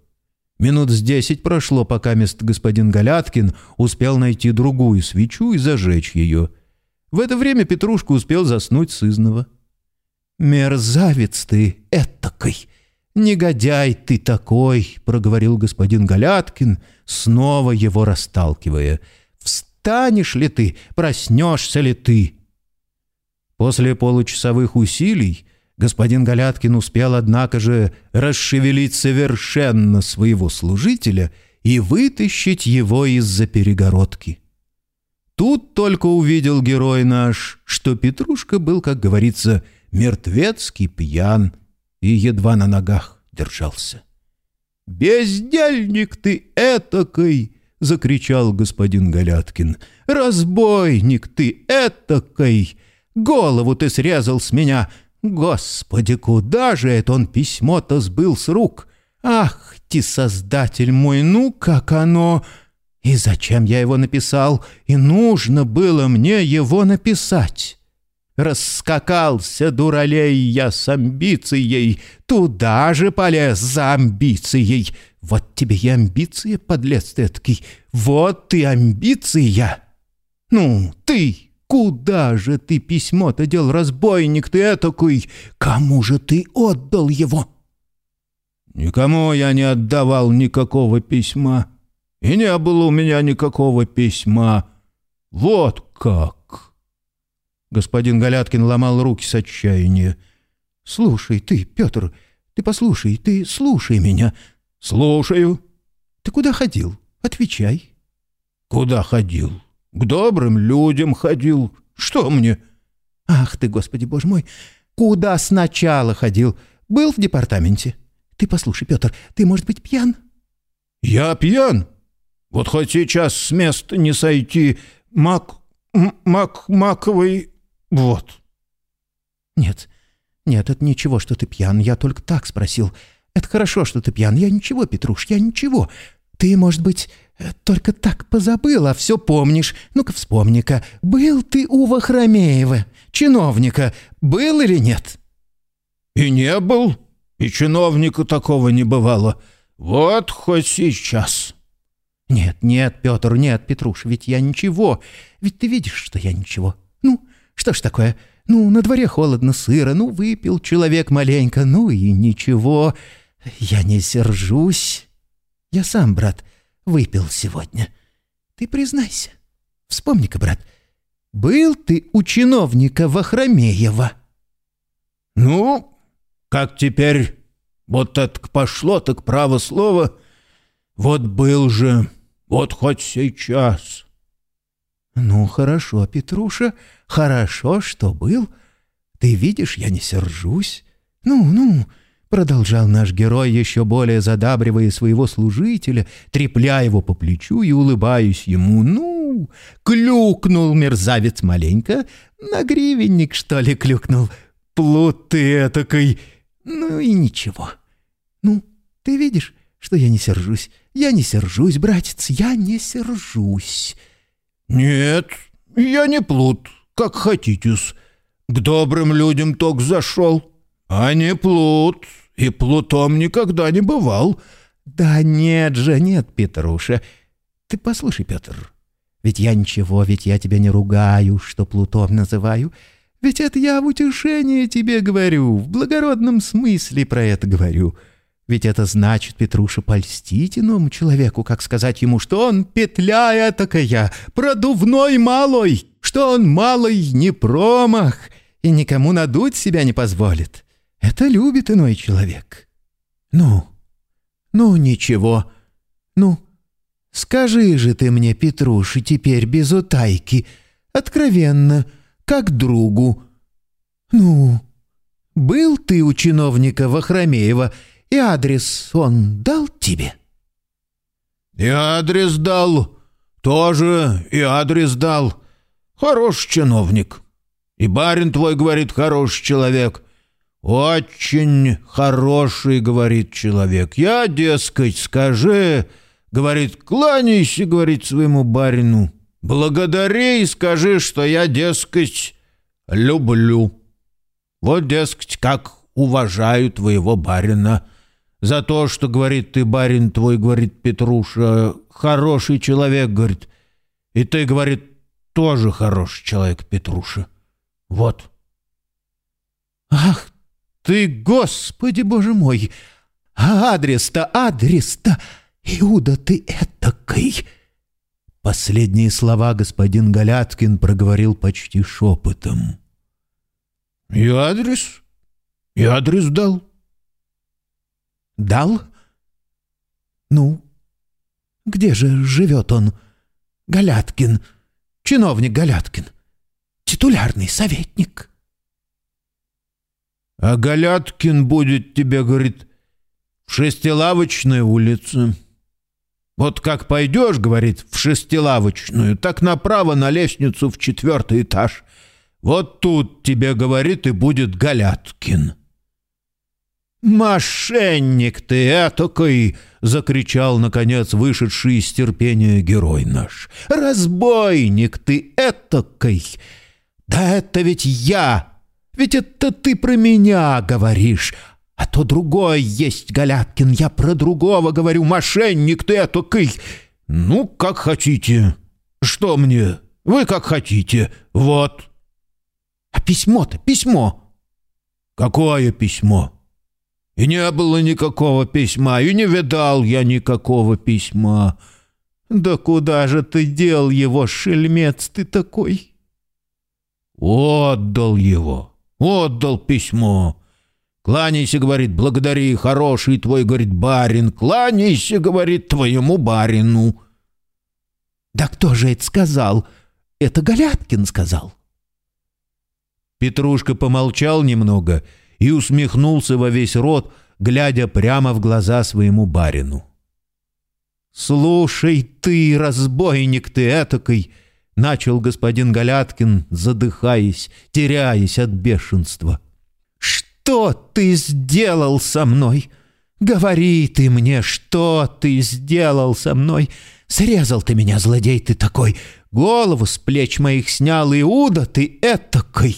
Минут с десять прошло, пока мест господин Галяткин успел найти другую свечу и зажечь ее. В это время Петрушка успел заснуть сызново. «Мерзавец ты этакой! Негодяй ты такой!» — проговорил господин Галяткин, снова его расталкивая. «Встанешь ли ты? Проснешься ли ты?» После получасовых усилий господин Галяткин успел, однако же, расшевелить совершенно своего служителя и вытащить его из-за перегородки. Тут только увидел герой наш, что Петрушка был, как говорится, мертвецкий пьян и едва на ногах держался. «Бездельник ты этакой!» — закричал господин Галяткин. «Разбойник ты этакой! Голову ты срезал с меня, Господи, куда же это он письмо-то сбыл с рук? Ах, ты, создатель мой, ну как оно... И зачем я его написал? И нужно было мне его написать. Раскакался дуралей я с амбицией, туда же полез за амбицией. Вот тебе и амбиция, подлец эткий, вот ты амбиция. Ну, ты, Куда же ты письмо-то дел, разбойник ты этакой? Кому же ты отдал его?» «Никому я не отдавал никакого письма», И не было у меня никакого письма. Вот как!» Господин Галяткин ломал руки с отчаяния. «Слушай, ты, Петр, ты послушай, ты слушай меня». «Слушаю». «Ты куда ходил? Отвечай». «Куда ходил? К добрым людям ходил. Что мне?» «Ах ты, Господи, Боже мой! Куда сначала ходил? Был в департаменте? Ты послушай, Петр, ты, может быть, пьян?» «Я пьян? Вот хоть сейчас с места не сойти. Мак... мак... маковый... вот». «Нет, нет, это ничего, что ты пьян. Я только так спросил. Это хорошо, что ты пьян. Я ничего, Петруш, я ничего. Ты, может быть, э, только так позабыл, а все помнишь. Ну-ка вспомни-ка, был ты у Вахромеева, чиновника, был или нет?» «И не был, и чиновника такого не бывало. Вот хоть сейчас». «Нет, нет, Петр, нет, Петруш, ведь я ничего. Ведь ты видишь, что я ничего. Что ж такое? Ну, на дворе холодно, сыро, ну, выпил человек маленько, ну и ничего. Я не сержусь. Я сам, брат, выпил сегодня. Ты признайся. Вспомни-ка, брат, был ты у чиновника Вахромеева?» «Ну, как теперь, вот так пошло, так право слово. Вот был же, вот хоть сейчас». «Ну, хорошо, Петруша, хорошо, что был. Ты видишь, я не сержусь. Ну, ну, продолжал наш герой, еще более задабривая своего служителя, трепля его по плечу и улыбаясь ему. «Ну, клюкнул мерзавец маленько, на гривенник, что ли, клюкнул? Плут ты этакой! Ну и ничего. Ну, ты видишь, что я не сержусь? Я не сержусь, братец, я не сержусь». «Нет, я не плут, как хотите-с. К добрым людям ток зашел, а не плут, и плутом никогда не бывал». «Да нет же, нет, Петруша. Ты послушай, Петр, ведь я ничего, ведь я тебя не ругаю, что плутом называю. Ведь это я в утешение тебе говорю, в благородном смысле про это говорю». Ведь это значит, Петруша, польстить иному человеку, как сказать ему, что он петля такая, продувной малой, что он малый не промах и никому надуть себя не позволит. Это любит иной человек. Ну, ну ничего, ну, скажи же ты мне, Петруша, теперь без утайки, откровенно, как другу. Ну, был ты у чиновника Вахромеева, — и адрес он дал тебе?» «И адрес дал. Тоже и адрес дал. Хороший чиновник. И барин твой, говорит, хороший человек. Очень хороший, говорит человек. Я, дескать, скажи, говорит, кланяйся, говорит, своему барину. Благодари и скажи, что я, дескать, люблю. Вот, дескать, как уважаю твоего барина. За то, что, говорит, ты, барин твой, говорит Петруша, хороший человек, говорит. И ты, говорит, тоже хороший человек, Петруша. Вот. Ах ты, Господи, Боже мой! А адрес-то, адрес-то! Иуда, ты этакой! Последние слова господин Галяткин проговорил почти шепотом. «И адрес? И адрес дал?» Дал? Ну, где же живет он? Галяткин, чиновник Галяткин, титулярный советник. А Галяткин будет тебе, говорит, в шестилавочной улице. Вот как пойдешь, говорит, в шестилавочную, так направо на лестницу в четвертый этаж. Вот тут тебе, говорит, и будет Галяткин. «Мошенник ты этакой!» — закричал, наконец, вышедший из терпения герой наш. «Разбойник ты этакой! Да это ведь я! Ведь это ты про меня говоришь!» А то другой есть, Галяткин, я про другого говорю, мошенник ты этакой. Ну, как хотите. Что мне? Вы как хотите. Вот. А письмо-то, письмо. Какое письмо? И не было никакого письма, и не видал я никакого письма. Да куда же ты дел его, шельмец ты такой?» «Отдал его, отдал письмо. Кланяйся, — говорит, — благодари, хороший твой, — говорит, — барин. Кланяйся, — говорит, — твоему барину». «Да кто же это сказал? Это Галяткин сказал». Петрушка помолчал немного и усмехнулся во весь рот, глядя прямо в глаза своему барину. «Слушай ты, разбойник ты этакой!» — начал господин Галяткин, задыхаясь, теряясь от бешенства. «Что ты сделал со мной? Говори ты мне, что ты сделал со мной? Срезал ты меня, злодей ты такой, голову с плеч моих снял, Иуда ты этакой!»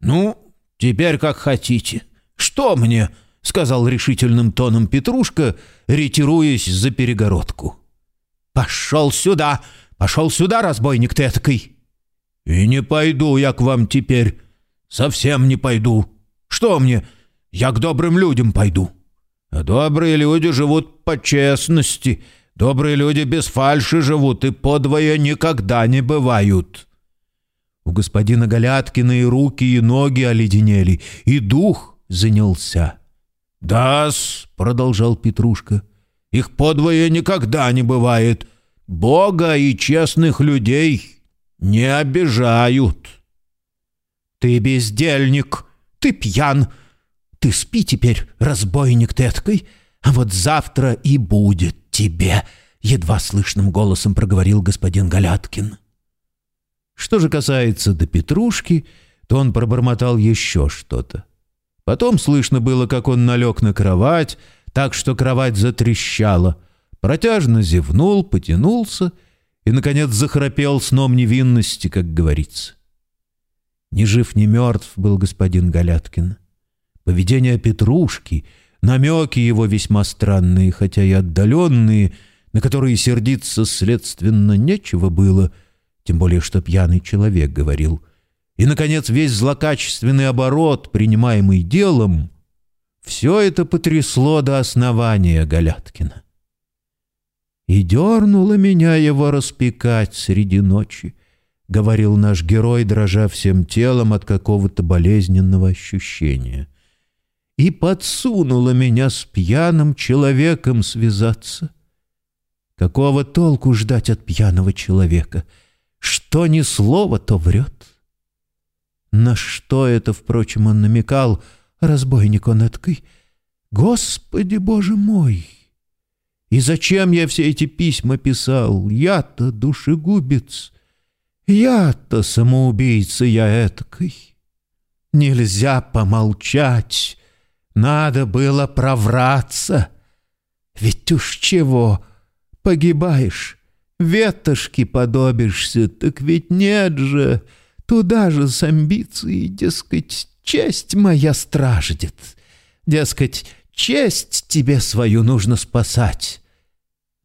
«Ну, теперь как хотите. Что мне?» — сказал решительным тоном Петрушка, ретируясь за перегородку. «Пошел сюда! Пошел сюда, разбойник ты этакой!» «И не пойду я к вам теперь. Совсем не пойду. Что мне? Я к добрым людям пойду. А добрые люди живут по честности. Добрые люди без фальши живут и подвое никогда не бывают». У господина Галяткина и руки, и ноги оледенели, и дух занялся. «Да-с», — продолжал Петрушка, — «их подвое никогда не бывает. Бога и честных людей не обижают». «Ты бездельник, ты пьян, ты спи теперь, разбойник теткой, а вот завтра и будет тебе», — едва слышным голосом проговорил господин Галяткин. Что же касается до Петрушки, то он пробормотал еще что-то. Потом слышно было, как он налег на кровать, так что кровать затрещала. Протяжно зевнул, потянулся и, наконец, захрапел сном невинности, как говорится. Ни жив, ни мертв был господин Галяткин. Поведение Петрушки, намеки его весьма странные, хотя и отдаленные, на которые сердиться, следственно, нечего было — тем более что пьяный человек говорил. И, наконец, весь злокачественный оборот, принимаемый делом, все это потрясло до основания Галяткина. «И дернуло меня его распекать среди ночи», — говорил наш герой, дрожа всем телом от какого-то болезненного ощущения. «И подсунуло меня с пьяным человеком связаться. Какого толку ждать от пьяного человека?» Что ни слово, то врет. На что это, впрочем, он намекал, разбойник он эткой? Господи, Боже мой! И зачем я все эти письма писал? Я-то душегубец. Я-то самоубийца я этакой. Нельзя помолчать. Надо было провраться. Ведь уж чего, погибаешь, Ветошки подобишься, так ведь нет же. Туда же с амбицией, дескать, честь моя страждет. Дескать, честь тебе свою нужно спасать.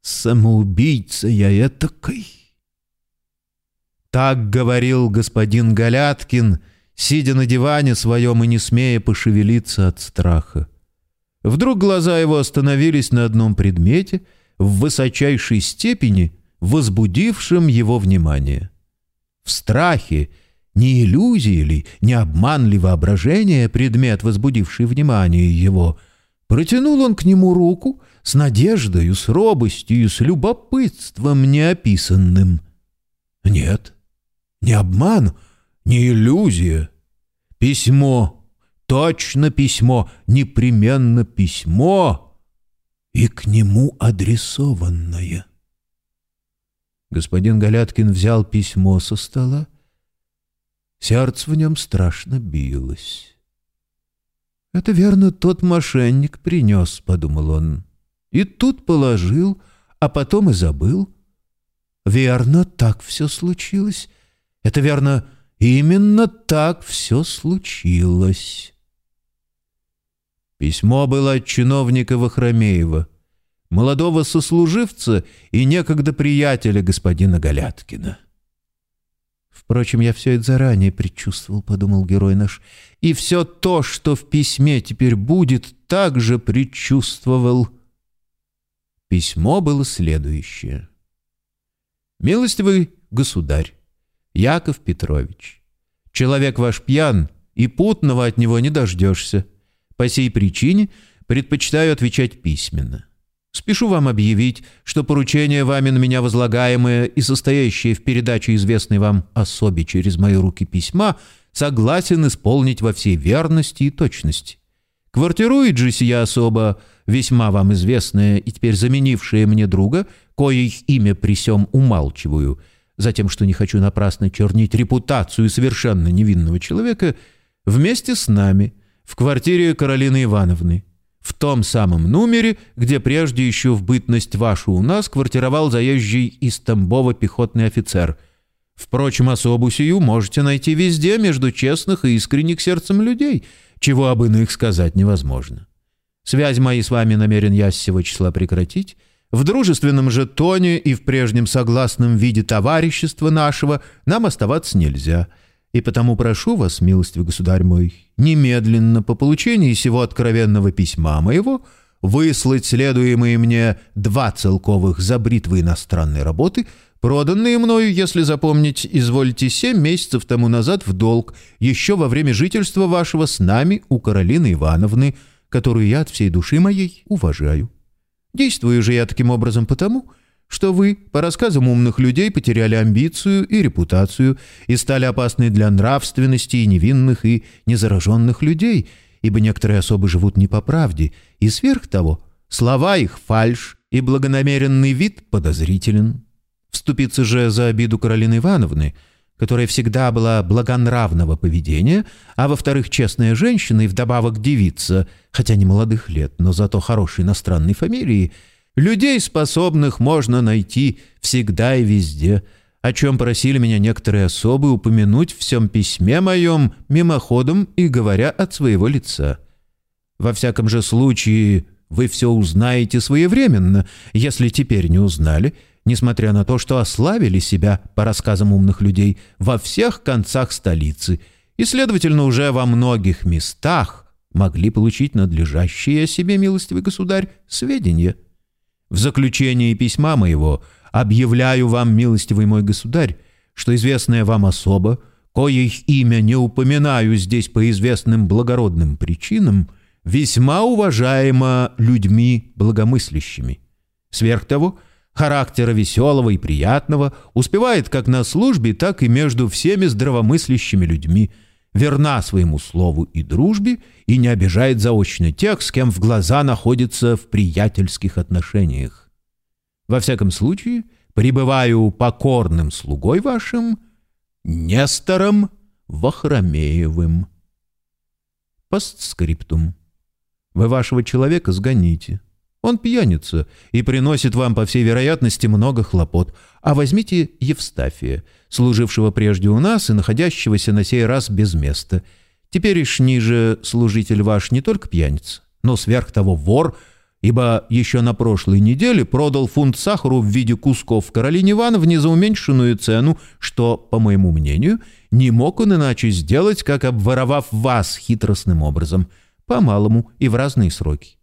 Самоубийца я этакой. Так говорил господин Галяткин, сидя на диване своем и не смея пошевелиться от страха. Вдруг глаза его остановились на одном предмете в высочайшей степени — возбудившим его внимание. В страхе, не иллюзии ли, не обман ли воображения предмет, возбудивший внимание его, протянул он к нему руку с надеждою, с робостью, с любопытством неописанным. Нет, не обман, не иллюзия. Письмо, точно письмо, непременно письмо и к нему адресованное. Господин Галяткин взял письмо со стола. Сердце в нем страшно билось. «Это, верно, тот мошенник принес», — подумал он. «И тут положил, а потом и забыл. Верно, так все случилось. Это, верно, именно так все случилось». Письмо было от чиновника Вахромеева молодого сослуживца и некогда приятеля господина Галяткина. Впрочем, я все это заранее предчувствовал, — подумал герой наш, — и все то, что в письме теперь будет, также предчувствовал. Письмо было следующее. «Милостивый государь, Яков Петрович, человек ваш пьян, и путного от него не дождешься. По сей причине предпочитаю отвечать письменно. Спешу вам объявить, что поручение вами на меня возлагаемое и состоящее в передаче известной вам особе через мои руки письма согласен исполнить во всей верности и точности. Квартирует же сия особа, весьма вам известная и теперь заменившая мне друга, коих имя при сём умалчиваю, затем, что не хочу напрасно чернить репутацию совершенно невинного человека, вместе с нами в квартире Каролины Ивановны, в том самом номере, где прежде еще в бытность вашу у нас квартировал заезжий из Тамбова пехотный офицер. Впрочем, особу сию можете найти везде между честных и искренних сердцем людей, чего об иных сказать невозможно. Связь мои с вами намерен я с сего числа прекратить, в дружественном же тоне и в прежнем согласном виде товарищества нашего нам оставаться нельзя — и потому прошу вас, милостивый государь мой, немедленно по получении сего откровенного письма моего выслать следуемые мне два целковых за бритвы иностранной работы, проданные мною, если запомнить, извольте, семь месяцев тому назад в долг, еще во время жительства вашего с нами у Каролины Ивановны, которую я от всей души моей уважаю. Действую же я таким образом потому, что вы, по рассказам умных людей, потеряли амбицию и репутацию и стали опасны для нравственности и невинных и незараженных людей, ибо некоторые особы живут не по правде, и сверх того, слова их фальшь и благонамеренный вид подозрителен. Вступиться же за обиду Каролины Ивановны, которая всегда была благонравного поведения, а во-вторых, честная женщина и вдобавок девица, хотя не молодых лет, но зато хорошей иностранной фамилии – Людей, способных, можно найти всегда и везде, о чем просили меня некоторые особы упомянуть в всем письме моем мимоходом и говоря от своего лица. Во всяком же случае, вы все узнаете своевременно, если теперь не узнали, несмотря на то, что ославили себя, по рассказам умных людей, во всех концах столицы и, следовательно, уже во многих местах могли получить надлежащие себе, милостивый государь, сведения. В заключении письма моего объявляю вам, милостивый мой государь, что известная вам особа, коих имя не упоминаю здесь по известным благородным причинам, весьма уважаема людьми благомыслящими. Сверх того, характера веселого и приятного успевает как на службе, так и между всеми здравомыслящими людьми – верна своему слову и дружбе и не обижает заочно тех, с кем в глаза находится в приятельских отношениях. Во всяком случае, пребываю покорным слугой вашим, Нестором Вахромеевым. Постскриптум. Вы вашего человека сгоните. Он пьяница и приносит вам, по всей вероятности, много хлопот. А возьмите Евстафия, служившего прежде у нас и находящегося на сей раз без места. Теперешний же служитель ваш не только пьяница, но сверх того вор, ибо еще на прошлой неделе продал фунт сахару в виде кусков Каролине Ивановне за уменьшенную цену, что, по моему мнению, не мог он иначе сделать, как обворовав вас хитростным образом, по-малому и в разные сроки.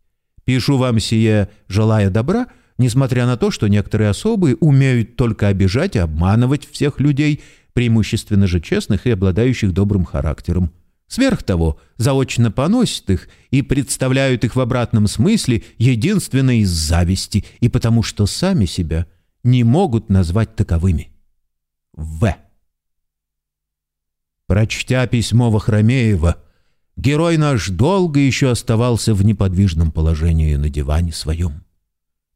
Пишу вам сие, желая добра, несмотря на то, что некоторые особы умеют только обижать и обманывать всех людей, преимущественно же честных и обладающих добрым характером. Сверх того, заочно поносят их и представляют их в обратном смысле единственно из зависти и потому, что сами себя не могут назвать таковыми. В. Прочтя письмо Вахромеева, Герой наш долго еще оставался в неподвижном положении на диване своем.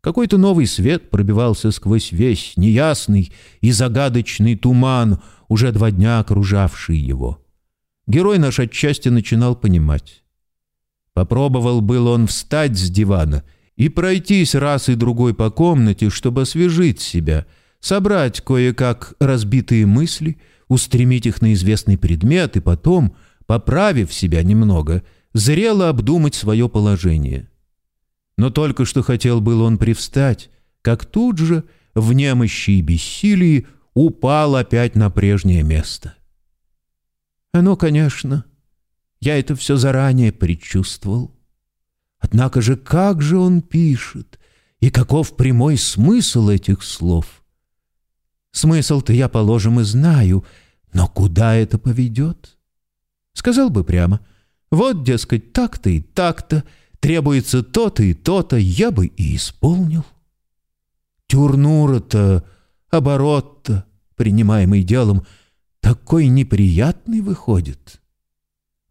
Какой-то новый свет пробивался сквозь весь неясный и загадочный туман, уже два дня окружавший его. Герой наш отчасти начинал понимать. Попробовал был он встать с дивана и пройтись раз и другой по комнате, чтобы освежить себя, собрать кое-как разбитые мысли, устремить их на известный предмет и потом — поправив себя немного, зрело обдумать свое положение. Но только что хотел был он привстать, как тут же, в немощи и бессилии, упал опять на прежнее место. Оно, конечно, я это все заранее предчувствовал. Однако же как же он пишет, и каков прямой смысл этих слов. Смысл-то я, положим, и знаю, но куда это поведет? Сказал бы прямо, вот, дескать, так-то и так-то, требуется то-то и то-то, я бы и исполнил. Тюрнура-то, оборот-то, принимаемый делом, такой неприятный выходит.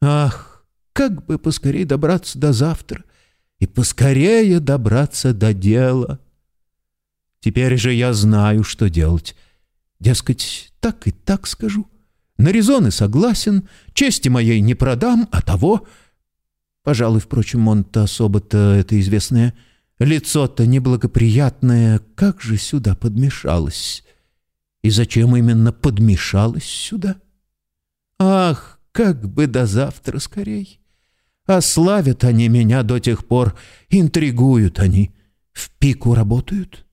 Ах, как бы поскорее добраться до завтра и поскорее добраться до дела. Теперь же я знаю, что делать. Дескать, так и так скажу. На резоны согласен, чести моей не продам, а того... Пожалуй, впрочем, он-то особо-то это известное. Лицо-то неблагоприятное, как же сюда подмешалось? И зачем именно подмешалось сюда? Ах, как бы до завтра скорей! Ославят они меня до тех пор, интригуют они, в пику работают.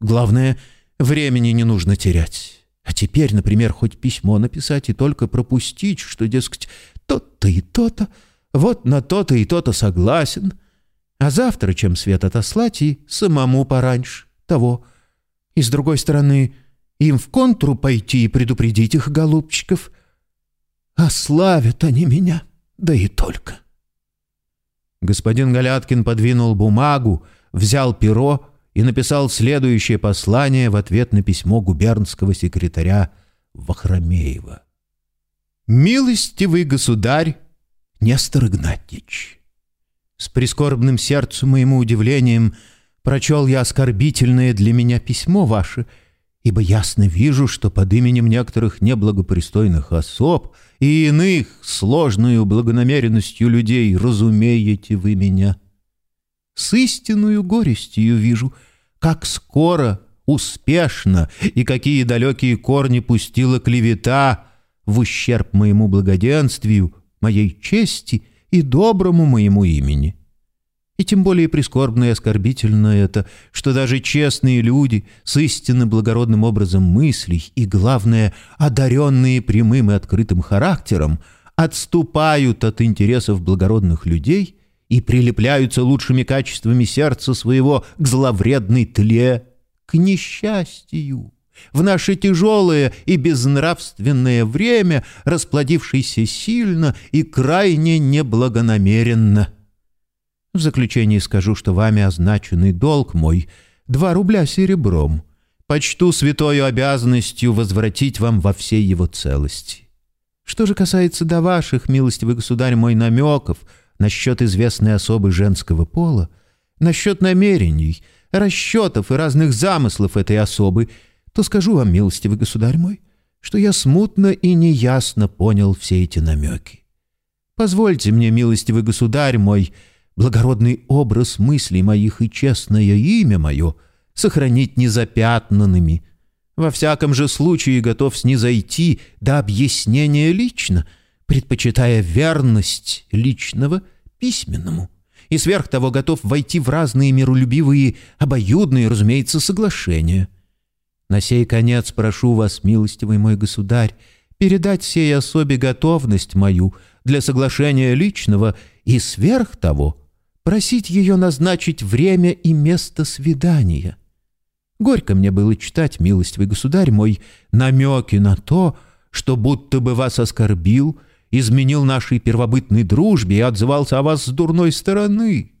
Главное, времени не нужно терять. А теперь, например, хоть письмо написать и только пропустить, что, дескать, то-то и то-то, вот на то-то и то-то согласен. А завтра, чем свет отослать, и самому пораньше того. И с другой стороны, им в контру пойти и предупредить их, голубчиков. Ославят они меня, да и только». Господин Галяткин подвинул бумагу, взял перо и написал следующее послание в ответ на письмо губернского секретаря Вахромеева. «Милостивый государь Нестор Игнатьевич, с прискорбным сердцем моему удивлением прочел я оскорбительное для меня письмо ваше — ибо ясно вижу, что под именем некоторых неблагопристойных особ и иных сложную благонамеренностью людей разумеете вы меня. С истинную горестью вижу, как скоро, успешно и какие далекие корни пустила клевета в ущерб моему благоденствию, моей чести и доброму моему имени. И тем более прискорбно и оскорбительно это, что даже честные люди с истинно благородным образом мыслей и, главное, одаренные прямым и открытым характером, отступают от интересов благородных людей и прилепляются лучшими качествами сердца своего к зловредной тле, к несчастью. В наше тяжелое и безнравственное время, расплодившееся сильно и крайне неблагонамеренно – в заключение скажу, что вами означенный долг мой — два рубля серебром. Почту святою обязанностью возвратить вам во всей его целости. Что же касается до ваших, милостивый государь мой, намеков насчет известной особы женского пола, насчет намерений, расчетов и разных замыслов этой особы, то скажу вам, милостивый государь мой, что я смутно и неясно понял все эти намеки. Позвольте мне, милостивый государь мой, — благородный образ мыслей моих и честное имя мое сохранить незапятнанными. Во всяком же случае готов снизойти до объяснения лично, предпочитая верность личного письменному. И сверх того готов войти в разные миролюбивые, обоюдные, разумеется, соглашения. На сей конец прошу вас, милостивый мой государь, передать сей особе готовность мою для соглашения личного и сверх того — просить ее назначить время и место свидания. Горько мне было читать, милостивый государь мой, намеки на то, что будто бы вас оскорбил, изменил нашей первобытной дружбе и отзывался о вас с дурной стороны.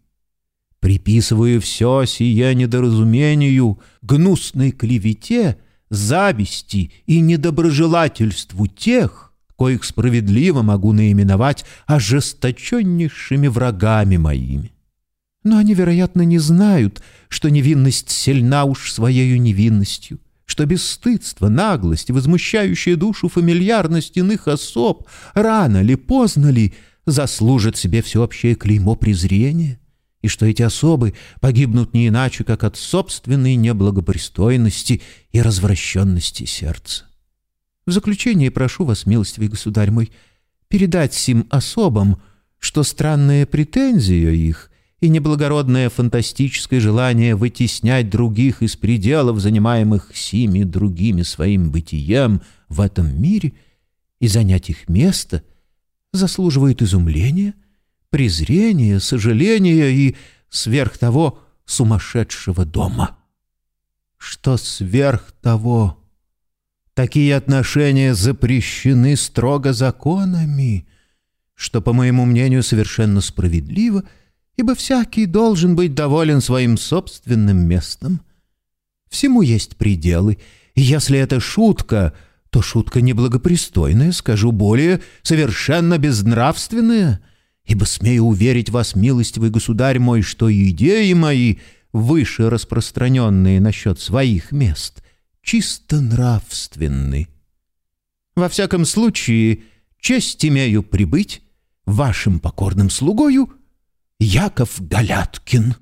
Приписываю все сие недоразумению, гнусной клевете, зависти и недоброжелательству тех, коих справедливо могу наименовать ожесточеннейшими врагами моими. Но они, вероятно, не знают, что невинность сильна уж своею невинностью, что бесстыдство, наглость, возмущающая душу фамильярность иных особ рано ли, поздно ли заслужат себе всеобщее клеймо презрения, и что эти особы погибнут не иначе, как от собственной неблагопристойности и развращенности сердца. В заключение прошу вас, милостивый государь мой, передать сим особам, что странная претензия их — и неблагородное фантастическое желание вытеснять других из пределов, занимаемых сими другими своим бытием в этом мире, и занять их место, заслуживает изумления, презрения, сожаления и, сверх того, сумасшедшего дома. Что сверх того, такие отношения запрещены строго законами, что, по моему мнению, совершенно справедливо, ибо всякий должен быть доволен своим собственным местом. Всему есть пределы, и если это шутка, то шутка неблагопристойная, скажу более, совершенно безнравственная, ибо смею уверить вас, милостивый государь мой, что идеи мои, выше распространенные насчет своих мест, чисто нравственны. Во всяком случае, честь имею прибыть вашим покорным слугою Яков Галяткин».